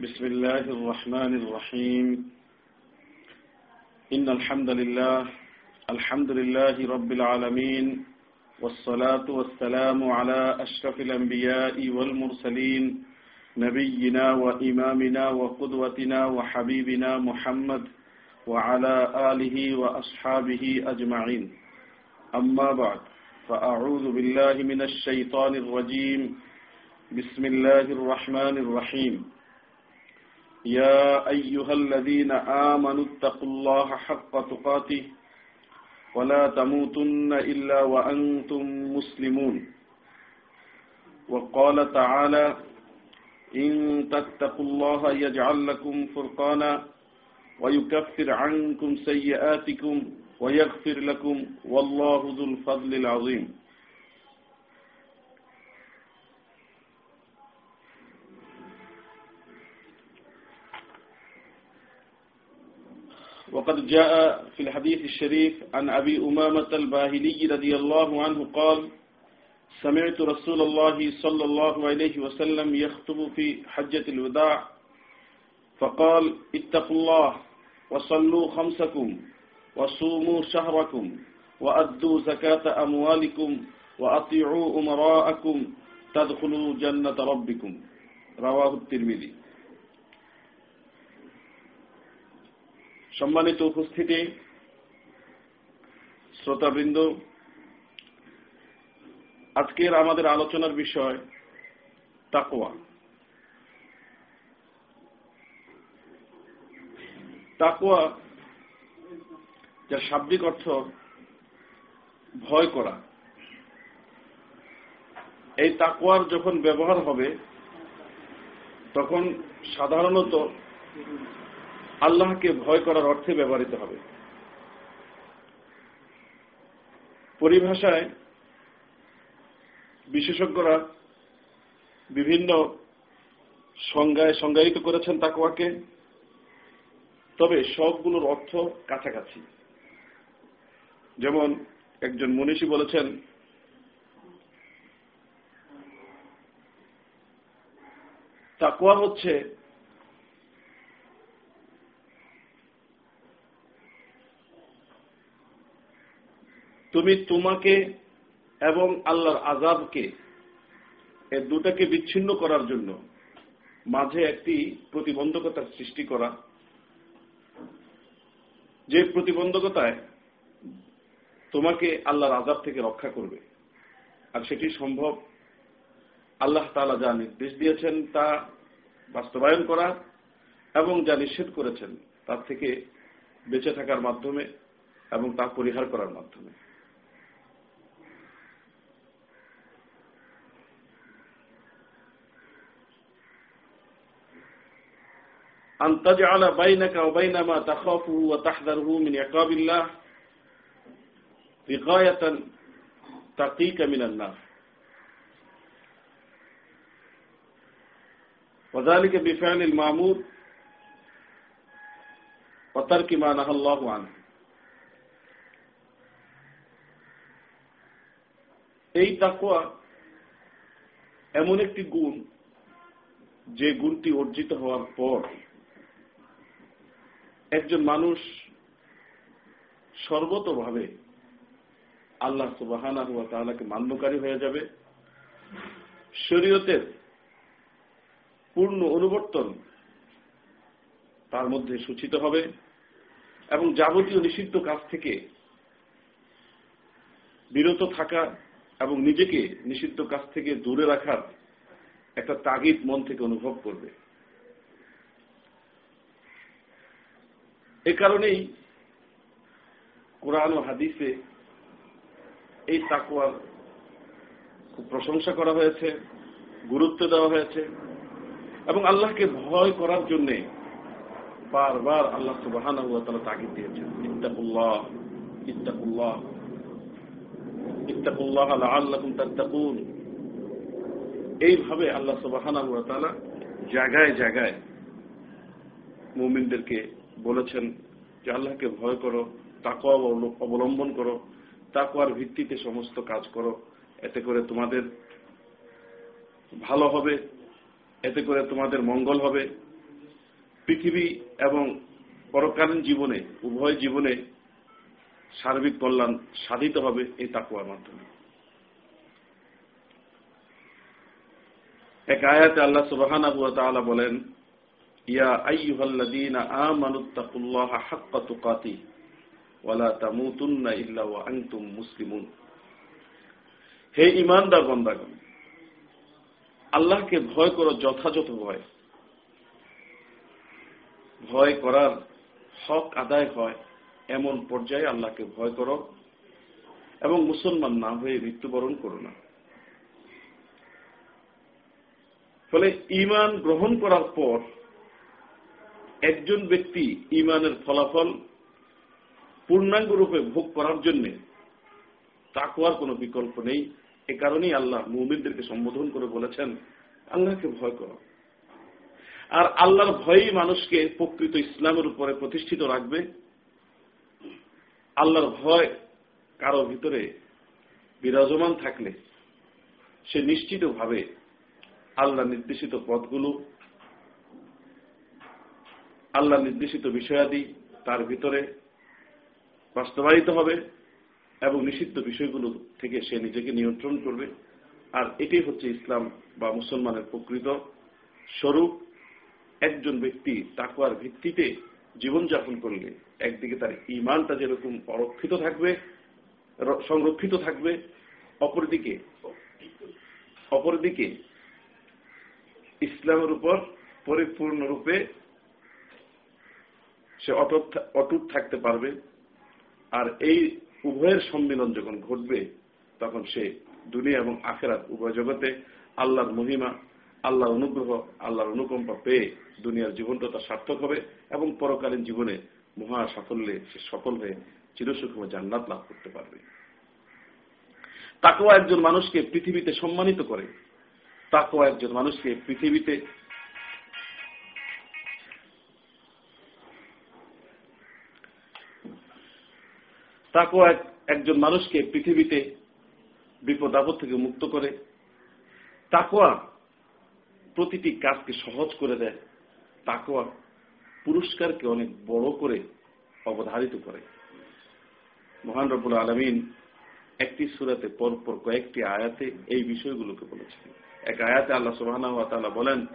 بسم الله الرحمن الرحيم. إن الحمد لله الحمد لله رب العالمين والصلاة والسلام على أشرف الأنبياء والمرسلين نبينا وإمامنا وقدوتنا وحبيبنا محمد وعلى آله وأصحابه أجمعين. أما بعد فأعوذ بالله من الشيطان الرجيم. بسم الله الرحمن الرحيم. يا أيها الذين آمنوا اتقوا الله حق تقاته ولا تموتن إلا وأنتم مسلمون. وقال تعالى إن تتقوا الله يجعل لكم فرقانا ويكفر عنكم سيئاتكم ويغفر لكم والله ذو الفضل العظيم. وقد جاء في الحديث الشريف عن أبي أمامة الباهلي رضي الله عنه قال سمعت رسول الله صلى الله عليه وسلم يخطب في حجة الوداع فقال اتقوا الله وصلوا خمسكم وصوموا شهركم وأدوا زكاة أموالكم وأطيعوا أمراءكم تدخلوا جنة ربكم. رواه الترمذي. সম্মানিত উপস্থিতি, শ্রোতাবৃন্দ, আজকের আমাদের আলোচনার বিষয় তাকোয়া তাকোয়া যার শাব্দিক অর্থ ভয় করা। এই তাকোয়ার যখন ব্যবহার হবে, তখন সাধারণত আল্লাহকে ভয় করার অর্থে ব্যবহৃত হবে। পরিভাষায় বিশেষজ্ঞরা বিভিন্ন সংজ্ঞায় সংজ্ঞায়িত করেছেন তাকুয়াকে তবে সবগুলোর অর্থ কাছাকাছি। যেমন একজন মনীষী বলেছেন তাকুয়া হচ্ছে তুমি তোমাকে এবং আল্লাহর আজাবকে এ দুটাকে বিচ্ছিন্ন করার জন্য মাঝে একটি প্রতিবন্ধকতার সৃষ্টি করা। যে প্রতিবন্ধকতায় তোমাকে আল্লাহর আজাব থেকে রক্ষা করবে। আর সেটি সম্ভব আল্লাহ তালা যা নির্দেশ দিয়েছেন তা বাস্তবায়ন করা এবং যা নিষেধ করেছেন তার থেকে বেঁচে থাকার মাধ্যমে এবং তা পরিহার করার মাধ্যমে। أن تجعل بينك وبين ما تخافه وتحذره من عقاب الله وقاية تقيك من النار وذلك بفعل المعمور وترك ما نهى الله عنه এই তাকুয়া এমন একটি গুণ যে গুণটি অর্জিত হওয়ার পর একজন মানুষ সর্বতভাবে আল্লাহ সুবাহানা হুয়া তাহলাকে মান্যকারী হয়ে যাবে। শরীয়তের পূর্ণ অনুবর্তন তার মধ্যে সূচিত হবে এবং যাবতীয় নিষিদ্ধ কাজ থেকে বিরত থাকা এবং নিজেকে নিষিদ্ধ কাজ থেকে দূরে রাখার একটা তাগিদ মন থেকে অনুভব করবে। এ কারণেই কোরআন ও হাদিসে এই তাকুয়ার খুব প্রশংসা করা হয়েছে, গুরুত্ব দেওয়া হয়েছে এবং আল্লাহকে ভয় করার জন্যে বারবার আল্লাহ সুবাহান তাগিদ দিয়েছেন, ইত্তাকুল্লাহ ইত্তাকুল্লাহ ইত্তাকুল্লাহ আল্লাহ আল্লাহ তাত্তাকুন। এইভাবে আল্লাহ সুবাহানা জায়গায় জায়গায় মুমিনদেরকে বলেছেন যে আল্লাহকে ভয় করো তাকুয়া অবলম্বন করো তাকুয়ার ভিত্তিতে সমস্ত কাজ করো। এতে করে তোমাদের ভালো হবে, এতে করে তোমাদের মঙ্গল হবে। পৃথিবী এবং পরকালীন জীবনে, উভয় জীবনে সার্বিক কল্যাণ সাধিত হবে এই তাকুয়ার মাধ্যমে। এক আয়াতে আল্লাহ সুবাহানা হুয়া তাআলা বলেন ইয়া আইয়ুহাল্লাযীনা আমানুত্তাকুল্লাহা হাক্কা তুকাতি ওয়ালা তামুতুন্না ইল্লা ওয়া আনতুম মুসলিমুন হে ইমানদার বান্দাগণ আল্লাহকে ভয় করো যথাযথ ভয়। ভয় করার হক আদায় হয় এমন পর্যায়ে আল্লাহকে ভয় করো এবং মুসলমান না হয়ে মৃত্যুবরণ করো না। ফলে ইমান গ্রহণ করার পর একজন ব্যক্তি ইমানের ফলাফল পূর্ণাঙ্গ রূপে ভোগ করার জন্য তাকুয়ার কোনো বিকল্প নেই। এ কারণেই আল্লাহ মুমিনদেরকে সম্বোধন করে বলেছেন, আল্লাহকে ভয় করো। আর আল্লাহর ভয়ই মানুষকে প্রকৃত ইসলামের উপরে প্রতিষ্ঠিত রাখবে। আল্লাহর ভয় কারও ভিতরে বিরাজমান থাকলে সে নিশ্চিতভাবে আল্লাহ নির্দেশিত পথগুলো আল্লাহ নির্দেশিত বিষয়াদি তার ভিতরে বাস্তবায়িত হবে এবং নিষিদ্ধ বিষয়গুলো থেকে সে নিজেকে নিয়ন্ত্রণ করবে। আর এটাই হচ্ছে ইসলাম বা মুসলমানের প্রকৃত স্বরূপ। একজন ব্যক্তি তাকুয়ার ভিত্তিতে জীবনযাপন করলে একদিকে তার ইমানটা যেরকম অরক্ষিত থাকবে সংরক্ষিত থাকবে, অপরদিকে অপরদিকে ইসলামের উপর পরিপূর্ণরূপে সে অটুট থাকতে পারবে। আর এই উভয়ের সম্মিলন যখন ঘটবে, তখন সে দুনিয়া এবং আখেরাত উভয় জগতে আল্লাহর মহিমা, আল্লাহর অনুগ্রহ, আল্লাহর অনুকম্পা পেয়ে দুনিয়ার জীবনটা তার সার্থক হবে এবং পরকালীন জীবনে মহা সাফল্যে সে সফল হয়ে চিরসুখময় জান্নাত লাভ করতে পারবে। তাকেও একজন মানুষকে পৃথিবীতে সম্মানিত করে। তাকেও একজন মানুষকে পৃথিবীতে তাকেও একজন মানুষকে পৃথিবীতে বিপদ, আপদ থেকে মুক্ত করে তাকোয়া প্রতিটি কাজকে সহজ করে দেয় তাকোয়া পুরস্কারকে অনেক বড় করে অবধারিত করে। মহান রবুল আলমিন একটি সুরাতে পরপর কয়েকটি আয়াতে এই বিষয়গুলোকে বলেছেন। এক আয়াতে আল্লাহ সুবাহ বলেন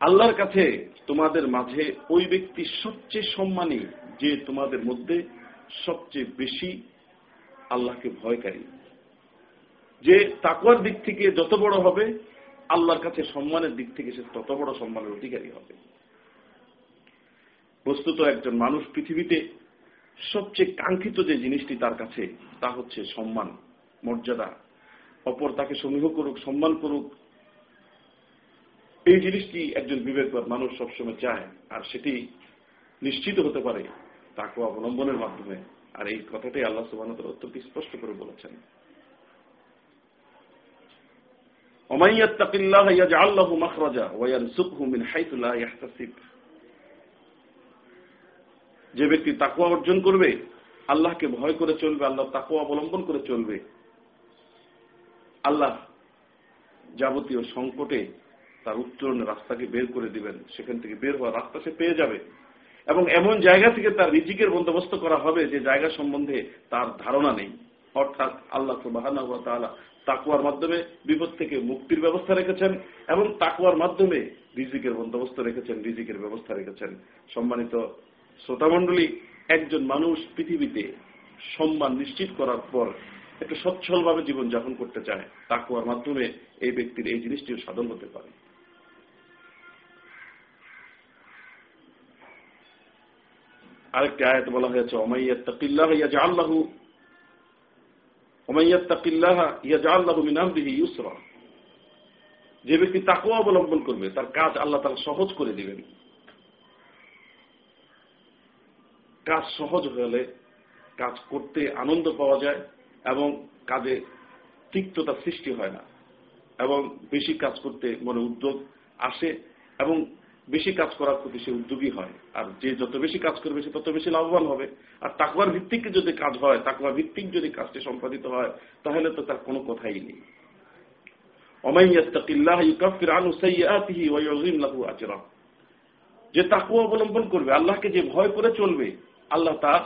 আল্লাহর কাছে তোমাদের মাঝে ওই ব্যক্তি সবচেয়ে সম্মানী যে তোমাদের মধ্যে সবচেয়ে বেশি আল্লাহকে ভয়কারী। যে তাকুয়ার দিক থেকে যত বড় হবে, আল্লাহর কাছে সম্মানের দিক থেকে সে তত বড় সম্মানের অধিকারী হবে। বস্তুত একজন মানুষ পৃথিবীতে সবচেয়ে কাঙ্ক্ষিত যে জিনিসটি তার কাছে, তা হচ্ছে সম্মান, মর্যাদা। অপর তাকে সমীহ করুক, সম্মান করুক এই জিনিসটি একজন বিবেকবাদ মানুষ সবসময় চায়, আর সেটি নিশ্চিত হতে পারে তাকে অবলম্বনের মাধ্যমে। আর এই কথাটাই আল্লাহ সুবাহ অত্যন্ত স্পষ্ট করে বলেছেন। যে ব্যক্তি তাকুয়া অর্জন করবে, আল্লাহকে ভয় করে চলবে, আল্লাহ তাকুয়া অবলম্বন করে চলবে, আল্লাহ যাবতীয় সংকটে তার উত্তরণের রাস্তাকে বের করে দিবেন, সেখান থেকে বের হওয়ার রাস্তা সে পেয়ে যাবে। এবং এমন জায়গা থেকে তার রিজিকের বন্দোবস্ত করা হবে যে জায়গা সম্বন্ধে তার ধারণা নেই। অর্থাৎ আল্লাহ সুবাহানা তাকুয়ার মাধ্যমে বিপদ থেকে মুক্তির ব্যবস্থা রেখেছেন এবং তাকুয়ার মাধ্যমে রিজিকের বন্দোবস্ত রেখেছেন, রিজিকের ব্যবস্থা রেখেছেন। সম্মানিত শ্রোতামণ্ডলী একজন মানুষ পৃথিবীতে সম্মান নিশ্চিত করার পর একটু সচ্ছলভাবে জীবনযাপন করতে চায় তাকুয়ার মাধ্যমে এই ব্যক্তির এই জিনিসটিও সাধন হতে পারে। আরেকটি আয়াত বলা হয়েছে যে ব্যক্তি তাকওয়া অবলম্বন করবে, তার কাজ আল্লাহ তাআলা সহজ করে দিবেন। কাজ সহজ হলে কাজ করতে আনন্দ পাওয়া যায় এবং কাজে তিক্ততা সৃষ্টি হয় না এবং বেশি কাজ করতে মনে উদ্যোগ আসে এবং বেশি কাজ করার প্রতি সে উদ্যোগী হয়। আর যে যত বেশি কাজ করবে সে তত বেশি লাভবান হবে। আর তাকুয়ার ভিত্তিক যদি কাজ হয় তাকুয়া ভিত্তিক যদি কাজটি সম্পাদিত হয়, তাহলে তো তার কোনো কথাই নেই। যে অবলম্বন করবে, আল্লাহকে যে ভয় করে চলবে, আল্লাহ তার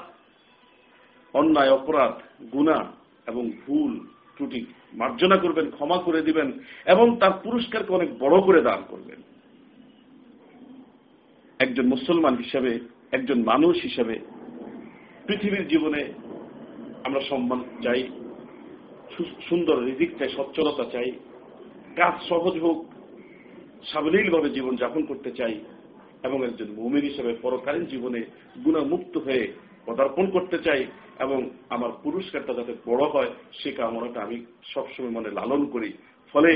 অন্যায়, অপরাধ গুণা এবং ভুল, ত্রুটি মার্জনা করবেন, ক্ষমা করে দিবেন এবং তার পুরস্কারকে অনেক বড় করে দান করবেন। একজন মুসলমান হিসাবে, একজন মানুষ হিসাবে পৃথিবীর জীবনে আমরা সম্মান চাই সুন্দর রিজিক চাই সচ্ছলতা চাই, কাজ সহজ হোক, সাবলীলভাবে জীবন যাপন করতে চাই এবং একজন মুমিন হিসেবে পরকালীন জীবনে গুণামুক্ত হয়ে পদার্পণ করতে চাই এবং আমার পুরস্কারটা যাতে বড় হয়, সে কামনাটা আমি সবসময় মনে লালন করি। ফলে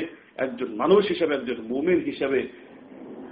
একজন মানুষ হিসেবে, একজন মুমিন হিসেবে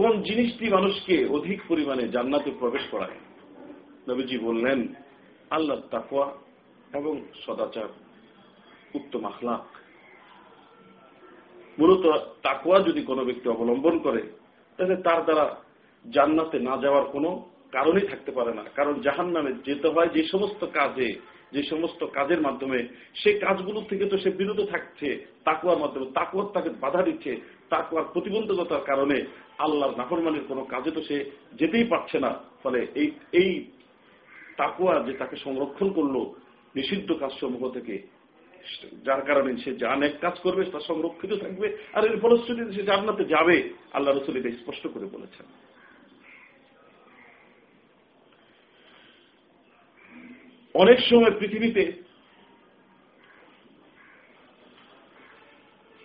কোন জিনিসটি মানুষকে অধিক পরিমাণে জান্নাতে প্রবেশ করায়? নবীজি বললেন, আল্লাহ তাকুয়া এবং সদাচার উত্তম আখলাক। মূলত তাকুয়া যদি কোনো ব্যক্তি অবলম্বন করে, তাহলে তার দ্বারা জান্নাতে না যাওয়ার কোনো কারণই থাকতে পারে না। কারণ জাহান নামে যেতে হয় যে সমস্ত কাজে যে সমস্ত কাজের মাধ্যমে সে কাজগুলো থেকে তো সে বিরত থাকছে তাকুয়ার মাধ্যমে, তাকুয়ার তাকে বাধা দিচ্ছে, তাকুয়ার প্রতিবন্ধকতার কারণে আল্লাহর নাফরমানের কোনো কাজে তো সে যেতেই পারছে না। ফলে এই এই তাকুয়া যে তাকে সংরক্ষণ করল নিষিদ্ধ কাজ কাজসমূহ থেকে, যার কারণে সে যা এক কাজ করবে তা সংরক্ষিত থাকবে, আর এর ফলশ্রুতিতে সে জান্নাতে যাবে, আল্লাহ রসুল এটা স্পষ্ট করে বলেছেন। অনেক সময় পৃথিবীতে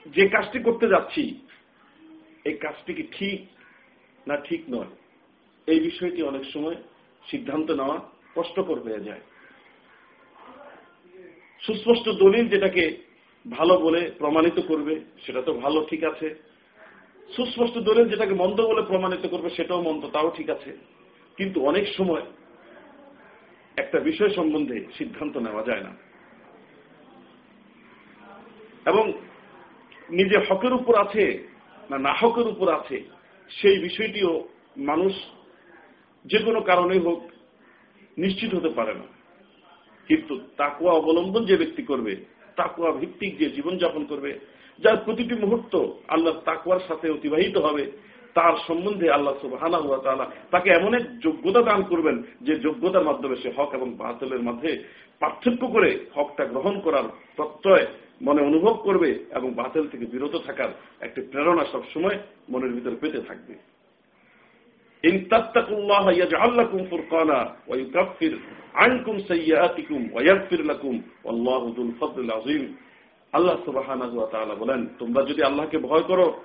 যে কাজটি করতে যাচ্ছি, এই কাজটি কি ঠিক না ঠিক নয়? এই বিষয়টি অনেক সময় সিদ্ধান্ত নেওয়া কষ্টকর হয়ে যায়। সুস্পষ্ট দলিল যেটাকে ভালো বলে প্রমাণিত করবে, সেটা তো ভালো ঠিক আছে। সুস্পষ্ট দলিল যেটাকে মন্দ বলে প্রমাণিত করবে, সেটাও মন্দ, তাও ঠিক আছে। কিন্তু অনেক সময় একটা বিষয় সম্বন্ধে সিদ্ধান্ত নেওয়া যায় না। এবং নিজে হকের উপর আছে না না হকের উপর আছে, সেই বিষয়টিও মানুষ যে কোনো কারণে হোক নিশ্চিত হতে পারে না। কিন্তু তাকুয়া অবলম্বন যে ব্যক্তি করবে, তাকুয়া ভিত্তিক যে জীবনযাপন করবে, যার প্রতিটি মুহূর্ত আল্লাহ তাকুয়ার সাথে অতিবাহিত হবে তার সম্বন্ধে আল্লাহ সুবাহানা হুয়া তালা তাকে এমন এক যোগ্যতা দান করবেন যে যোগ্যতার মাধ্যমে সে হক এবং বাতিলের মধ্যে পার্থক্য করে হকটা গ্রহণ করার প্রত্যয় মনে অনুভব করবে এবং বাতিল থেকে বিরত থাকার একটি প্রেরণা সবসময় মনের ভিতরে পেতে থাকবে। আল্লাহু বলেন, তোমরা যদি আল্লাহকে ভয় করো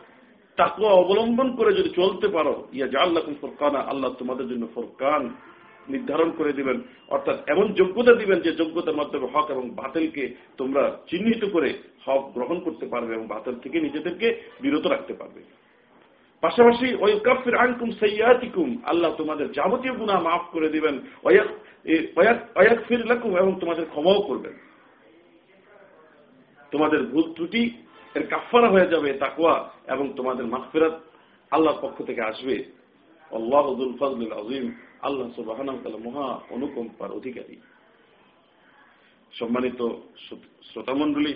তাকুয়া অবলম্বন করে যদি চলতে পারো, ইয়া জাল্লাকুম ফুরকানা, আল্লাহ তোমাদের জন্য ফুরকান নির্ধারণ করে দিবেন। অর্থাৎ এমন যোগ্যতা দিবেন যে যোগ্যতার মাধ্যমে হক এবং বাতিলকে তোমরা চিহ্নিত করে হক গ্রহণ করতে পারবে এবং বাতিল থেকে নিজেদেরকে বিরত রাখতে পারবে। পাশাপাশি ওই কাফির আনকুম সৈয়াতিকুম আল্লাহ তোমাদের যাবতীয় গুণা মাফ করে দিবেন। ফির লাকুম এবং তোমাদের ক্ষমাও করবেন। তোমাদের ভুল ত্রুটি এর কাফারা হয়ে যাবে তাকুয়া এবং তোমাদের মাহফিরাত আল্লাহর পক্ষ থেকে আসবে। আল্লাহ ফজলুল আজিম আল্লাহ সুবাহ মহা অনুকম্পার অধিকারী। সম্মানিত শ্রোতামণ্ডলী,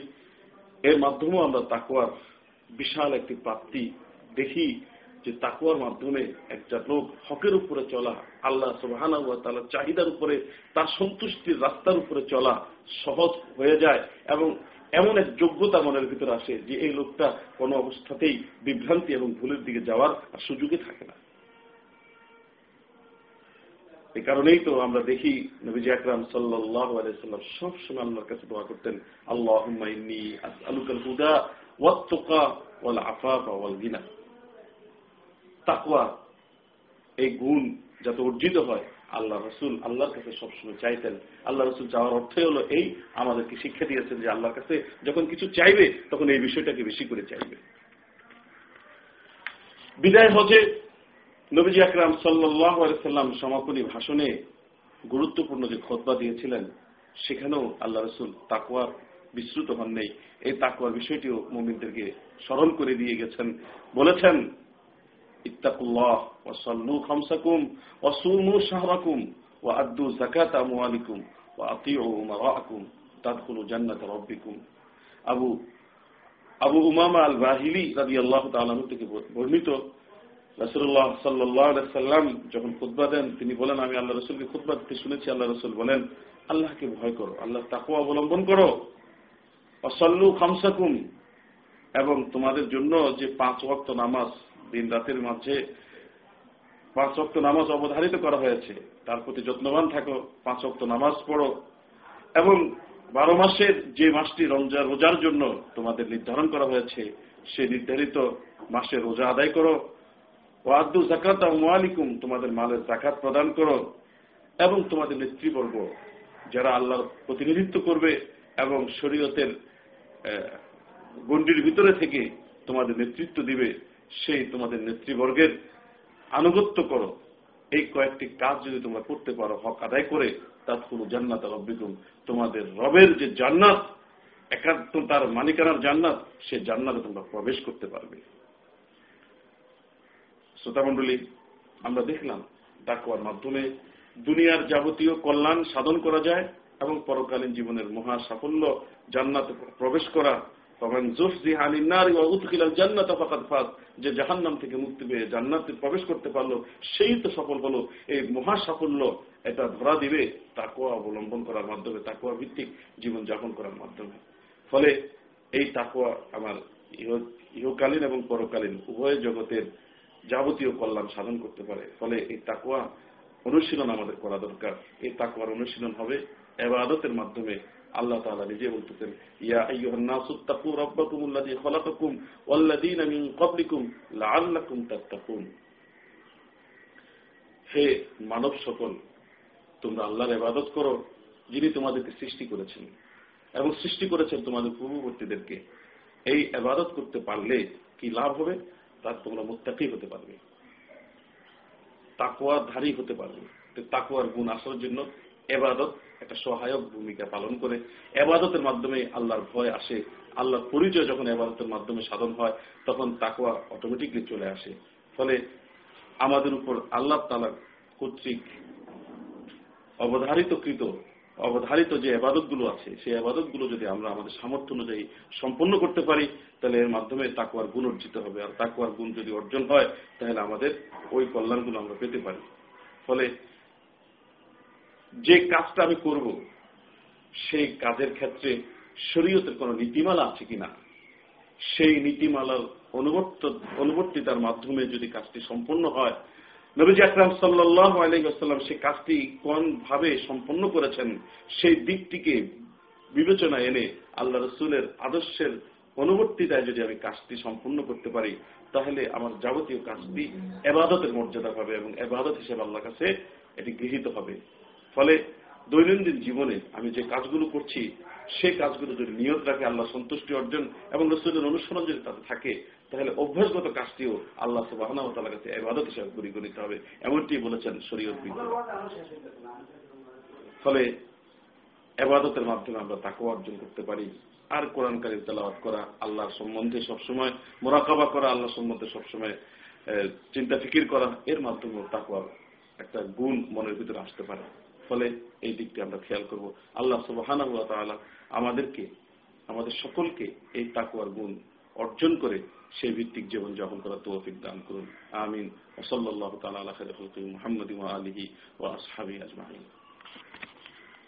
এর মাধ্যমেও আমরা তাকুয়ার বিশাল একটি প্রাপ্তি দেখি যে তাকুয়ার মাধ্যমে একটা লোক হকের উপরে চলা, আল্লাহ সুবাহানা তার চাহিদার উপরে, তার সন্তুষ্টির রাস্তার উপরে চলা সহজ হয়ে যায় এবং এমন এক যোগ্যতা মনের ভিতরে আসে যে এই লোকটা কোনো অবস্থাতেই বিভ্রান্তি এবং ভুলের দিকে যাওয়ার আর সুযোগই থাকে না। এই কারণেই তো আমরা দেখি নবীজি আকরাম সাল্লাহ আলাইসাল্লাম সবসময় আল্লাহর কাছে দোয়া করতেন আল্লাহ আলুকাল হুদা ওয়াত্তকা এই গুণ যাতে অর্জিত হয় আল্লাহ রসুল আল্লাহর কাছে সবসময় চাইতেন। আল্লাহ রসুল যাওয়ার অর্থই হলো এই, আমাদেরকে শিক্ষা দিয়েছেন যে আল্লাহর কাছে যখন কিছু চাইবে, তখন এই বিষয়টাকে বেশি করে চাইবে। বিদায় হজে নবীজি আকরাম সাল্লাম সমাপনী ভাষণে গুরুত্বপূর্ণ যে খতবা দিয়েছিলেন, সেখানেও আল্লাহ রসুল তাকুয়ার বিশ্রুত হন নেই এই তাকুয়ার বিষয়টিও মোমিনদেরকে স্মরণ করে দিয়ে গেছেন। বলেছেন ইত্তাকুল্লাহ ও সল্লু খামসাকুম ও শাহরাকুম ও আদু জাকাত আমুয়ালিকুম ও আতিউ মারাকুম তাদখুলু জান্নাত রব্বিকুম। আবু আবু উমামা আল বাহিলি থেকে বর্ণিত যখন খুদ্া দেন, তিনি বলেন, আমি আল্লাহ রসুলকে খুদ্া দিতে শুনেছি। আল্লাহ রসুল বলেন, আল্লাহকে ভয় করো আল্লাহ তাকে অবলম্বন করো। অসল্লু খামসাকুম এবং তোমাদের জন্য যে পাঁচ ওয়াক্ত নামাজ দিন রাতের মাঝে পাঁচ ওয়াক্ত নামাজ অবধারিত করা হয়েছে। তার প্রতি যত্নবান থাকো, পাঁচ ওয়াক্ত নামাজ পড়ো। এবং বারো মাসের যে মাসটি রমজা রোজার জন্য তোমাদের নির্ধারণ করা হয়েছে, সে নির্ধারিত মাসে রোজা আদায় করো। ও আদু জাকাত মালিকুম তোমাদের মালের জাকাত প্রদান করো। এবং তোমাদের নেতৃবর্গ, যারা আল্লাহর প্রতিনিধিত্ব করবে এবং শরীয়তের গণ্ডির ভিতরে থেকে তোমাদের নেতৃত্ব দিবে সেই তোমাদের নেতৃবর্গের আনুগত্য করো। এই কয়েকটি কাজ যদি তোমরা করতে পারো, হক আদায় করে তার কোনো জান্নাত রব্বিকুম। তোমাদের রবের যে জান্নাত একান্ত তার মালিকানার জান্নাত, সে জান্নাতে তোমরা প্রবেশ করতে পারবে। শ্রোতামণ্ডলী আমরা দেখলাম তাকুয়ার মাধ্যমে দুনিয়ার যাবতীয় কল্যাণ সাধন করা যায় এবং পরকালীন জীবনের মহা সাফল্য জান্নাত প্রবেশ করা যে জাহান্নাম থেকে মুক্তি পেয়ে জান্নাতে প্রবেশ করতে পারল, সেই তো সফল হলো, এই মহা সাফল্য এটা ধরা দিবে তাকুয়া অবলম্বন করার মাধ্যমে তাকুয়া ভিত্তিক জীবন যাপন করার মাধ্যমে। ফলে এই তাকুয়া আমার ইহকালীন এবং পরকালীন উভয় জগতের যাবতীয় কল্যাণ সাধন করতে পারে। ফলে এই তাকুয়া অনুশীলন আমাদের করা দরকার। এই তাকুয়ার অনুশীলন হবে এবাদতের মাধ্যমে আল্লাহ তাআলা নিজে বলতেছেন, ইয়া আইয়ুহান নাসু তাকু ওয়াল্লাযীনা মিন ক্বাবলিকুম লাআল্লাকুম তাত্তাকুন। হে মানব সকল, তোমরা আল্লাহর ইবাদত করো, যিনি তোমাদেরকে সৃষ্টি করেছেন এবং সৃষ্টি করেছেন তোমাদের পূর্ববর্তীদেরকে। এই ইবাদত করতে পারলে কি লাভ হবে? তার তোমরা মুত্তাকি হতে পারবে। তাকুয়াধারী হতে পারবে। তাকুয়ার গুণ আসার জন্য এবাদত একটা সহায়ক ভূমিকা পালন করে। এবাদতের মাধ্যমে আল্লাহর ভয় আসে। আল্লাহর পরিচয় যখন এবাদতের মাধ্যমে সাধন হয়, তখন তাকুয়া অটোমেটিকলি চলে আসে। ফলে আমাদের উপর আল্লাহ তালা কর্তৃক অবধারিতকৃত, অবধারিত যে আবাদতগুলো আছে, সেই আবাদতগুলো যদি আমরা আমাদের সামর্থ্য অনুযায়ী সম্পন্ন করতে পারি, তাহলে এর মাধ্যমে তাকুয়ার গুণ অর্জিত হবে। আর তাকুয়ার গুণ যদি অর্জন হয়, তাহলে আমাদের ওই কল্যাণগুলো আমরা পেতে পারি। ফলে যে কাজটা আমি করব, সেই কাজের ক্ষেত্রে শরীয়তের কোন নীতিমালা আছে কিনা? সেই নীতিমালার অনুবর্ত, অনুবর্তিতার মাধ্যমে যদি কাজটি সম্পন্ন হয়, নবীজি আকরাম সাল্লাহ আলাইসাল্লাম সেই কাজটি কোন ভাবে সম্পন্ন করেছেন, সেই দিকটিকে বিবেচনা এনে আল্লাহ রসুলের আদর্শের অনুবর্তিতায় যদি আমি কাজটি সম্পূর্ণ করতে পারি, তাহলে আমার যাবতীয় কাজটি এবাদতের মর্যাদা পাবে এবং এবাদত হিসেবে আল্লাহ কাছে এটি গৃহীত হবে। ফলে দৈনন্দিন জীবনে আমি যে কাজগুলো করছি সেই কাজগুলো যদি নিয়ত রাখে, আল্লাহ সন্তুষ্টি অর্জন এবং রসুলের অনুসরণ যদি তাতে থাকে, তাহলে অভ্যাসগত কাজটিও আল্লাহ সুবাহনা তালার কাছে এবাদত হিসাবে পরিগণিত হবে। এমনটি বলেছেন শরীয়ত ফলে এবাদতের মাধ্যমে আমরা তাকে অর্জন করতে পারি। আর কোরআন কারিম তেলাওয়াত করা, আল্লাহর সম্বন্ধে সবসময় মোরাকাবা করা আল্লাহ সম্বন্ধে সবসময় চিন্তা ফিকির করা, এর মাধ্যমে তাকুয়ার একটা গুণ মনের ভিতরে আসতে পারে। ফলে এই দিকটি আমরা খেয়াল করব। আল্লাহ সুবাহানা আমাদেরকে, আমাদের সকলকে এই তাকুয়ার গুণ অর্জন করে সেই ভিত্তিক জীবন যাপন করার তৌফিক দান করুন। আমিন। ওসল্লাহ তালা আল্লাহ মোহাম্মদ আলহি ও আসহাবি আজমাহিন